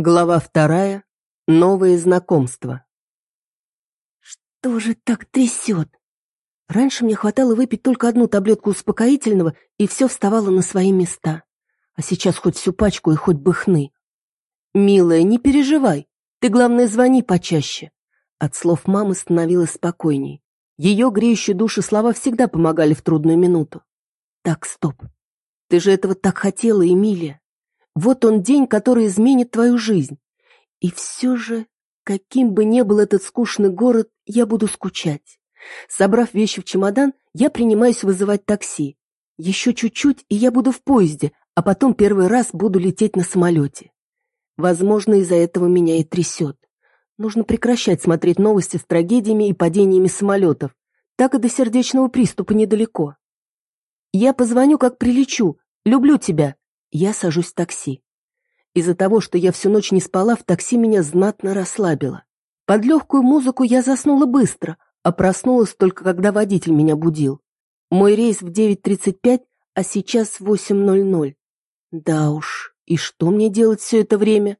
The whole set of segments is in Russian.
Глава вторая. Новые знакомства. Что же так трясет? Раньше мне хватало выпить только одну таблетку успокоительного, и все вставало на свои места. А сейчас хоть всю пачку и хоть бы хны. «Милая, не переживай. Ты, главное, звони почаще». От слов мамы становилось спокойней. Ее греющие души слова всегда помогали в трудную минуту. «Так, стоп. Ты же этого так хотела, Эмилия. Вот он день, который изменит твою жизнь. И все же, каким бы ни был этот скучный город, я буду скучать. Собрав вещи в чемодан, я принимаюсь вызывать такси. Еще чуть-чуть, и я буду в поезде, а потом первый раз буду лететь на самолете. Возможно, из-за этого меня и трясет. Нужно прекращать смотреть новости с трагедиями и падениями самолетов. Так и до сердечного приступа недалеко. Я позвоню, как прилечу. Люблю тебя. Я сажусь в такси. Из-за того, что я всю ночь не спала, в такси меня знатно расслабило. Под легкую музыку я заснула быстро, а проснулась только когда водитель меня будил. Мой рейс в 9.35, а сейчас 8.00. Да уж, и что мне делать все это время?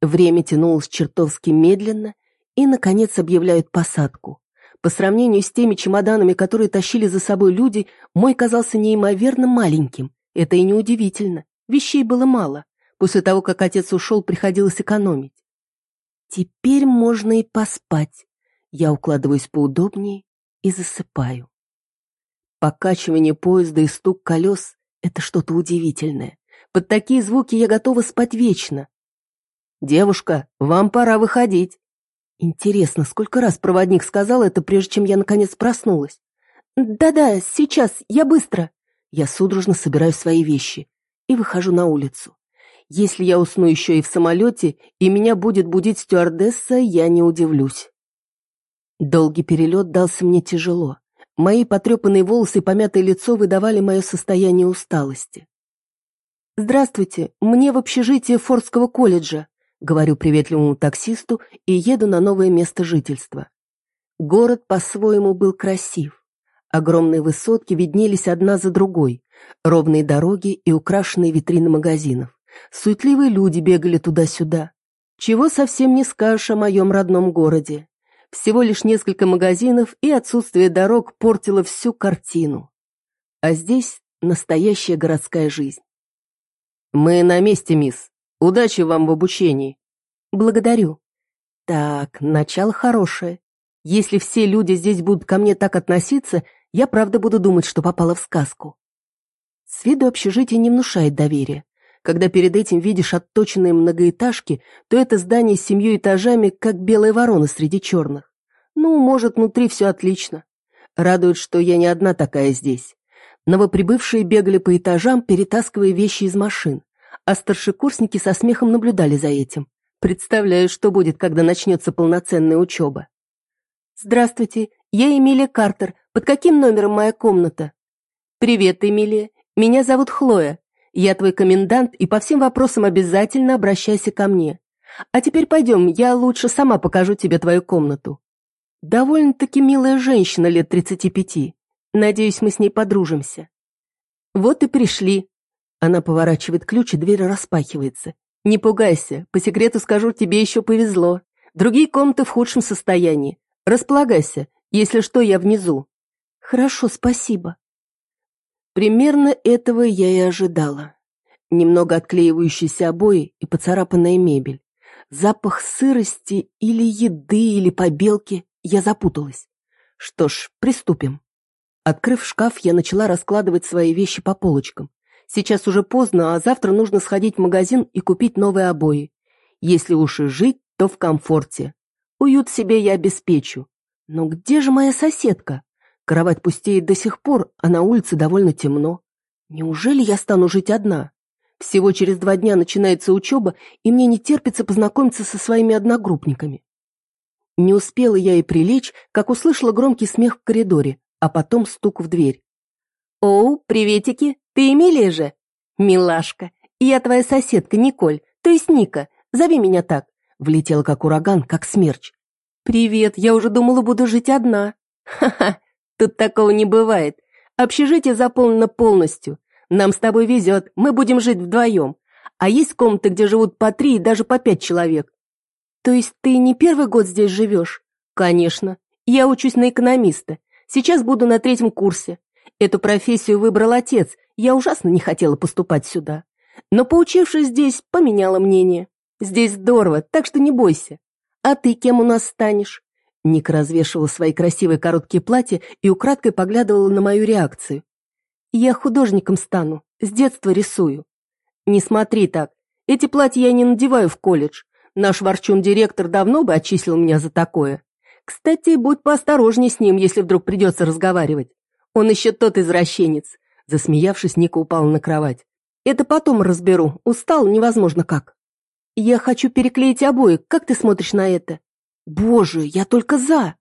Время тянулось чертовски медленно, и, наконец, объявляют посадку. По сравнению с теми чемоданами, которые тащили за собой люди, мой казался неимоверно маленьким. Это и неудивительно. Вещей было мало. После того, как отец ушел, приходилось экономить. Теперь можно и поспать. Я укладываюсь поудобнее и засыпаю. Покачивание поезда и стук колес — это что-то удивительное. Под такие звуки я готова спать вечно. «Девушка, вам пора выходить». Интересно, сколько раз проводник сказал это, прежде чем я наконец проснулась? «Да-да, сейчас, я быстро». Я судорожно собираю свои вещи и выхожу на улицу. Если я усну еще и в самолете, и меня будет будить стюардесса, я не удивлюсь. Долгий перелет дался мне тяжело. Мои потрепанные волосы и помятое лицо выдавали мое состояние усталости. «Здравствуйте, мне в общежитие Фордского колледжа», говорю приветливому таксисту и еду на новое место жительства. Город по-своему был красив. Огромные высотки виднелись одна за другой, ровные дороги и украшенные витрины магазинов. Суетливые люди бегали туда-сюда. Чего совсем не скажешь о моем родном городе. Всего лишь несколько магазинов и отсутствие дорог портило всю картину. А здесь настоящая городская жизнь. «Мы на месте, мисс. Удачи вам в обучении». «Благодарю». Так, начало хорошее. Если все люди здесь будут ко мне так относиться, я правда буду думать, что попала в сказку. С виду общежитие не внушает доверия. Когда перед этим видишь отточенные многоэтажки, то это здание с семью этажами, как белая ворона среди черных. Ну, может, внутри все отлично. Радует, что я не одна такая здесь. Новоприбывшие бегали по этажам, перетаскивая вещи из машин, а старшекурсники со смехом наблюдали за этим. Представляю, что будет, когда начнется полноценная учеба. «Здравствуйте, я Эмилия Картер. Под каким номером моя комната?» «Привет, Эмилия. Меня зовут Хлоя. Я твой комендант, и по всем вопросам обязательно обращайся ко мне. А теперь пойдем, я лучше сама покажу тебе твою комнату». Довольно-таки милая женщина лет тридцати пяти. Надеюсь, мы с ней подружимся. Вот и пришли. Она поворачивает ключ, и дверь распахивается. Не пугайся, по секрету скажу, тебе еще повезло. Другие комнаты в худшем состоянии. Располагайся, если что, я внизу. Хорошо, спасибо. Примерно этого я и ожидала. Немного отклеивающиеся обои и поцарапанная мебель. Запах сырости или еды, или побелки. Я запуталась. Что ж, приступим. Открыв шкаф, я начала раскладывать свои вещи по полочкам. Сейчас уже поздно, а завтра нужно сходить в магазин и купить новые обои. Если уж и жить, то в комфорте. Уют себе я обеспечу. Но где же моя соседка? Кровать пустеет до сих пор, а на улице довольно темно. Неужели я стану жить одна? Всего через два дня начинается учеба, и мне не терпится познакомиться со своими одногруппниками. Не успела я и прилечь, как услышала громкий смех в коридоре, а потом стук в дверь. «Оу, приветики, ты Эмилия же?» «Милашка, я твоя соседка Николь, то есть Ника, зови меня так». Влетела как ураган, как смерч. «Привет, я уже думала, буду жить одна». «Ха-ха, Тут такого не бывает. Общежитие заполнено полностью. Нам с тобой везет, мы будем жить вдвоем. А есть комнаты, где живут по три и даже по пять человек. То есть ты не первый год здесь живешь? Конечно. Я учусь на экономиста. Сейчас буду на третьем курсе. Эту профессию выбрал отец. Я ужасно не хотела поступать сюда. Но, поучившись здесь, поменяла мнение. Здесь здорово, так что не бойся. А ты кем у нас станешь? Ника развешивала свои красивые короткие платья и украдкой поглядывала на мою реакцию. Я художником стану, с детства рисую. Не смотри так. Эти платья я не надеваю в колледж. Наш ворчун-директор давно бы отчислил меня за такое. Кстати, будь поосторожней с ним, если вдруг придется разговаривать. Он еще тот извращенец. Засмеявшись, Ника упала на кровать. Это потом разберу. Устал невозможно как. Я хочу переклеить обои. Как ты смотришь на это? Боже, я только за.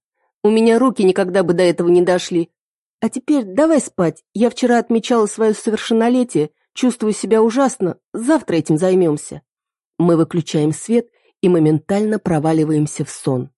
У меня руки никогда бы до этого не дошли. А теперь давай спать. Я вчера отмечала свое совершеннолетие. Чувствую себя ужасно. Завтра этим займемся. Мы выключаем свет и моментально проваливаемся в сон.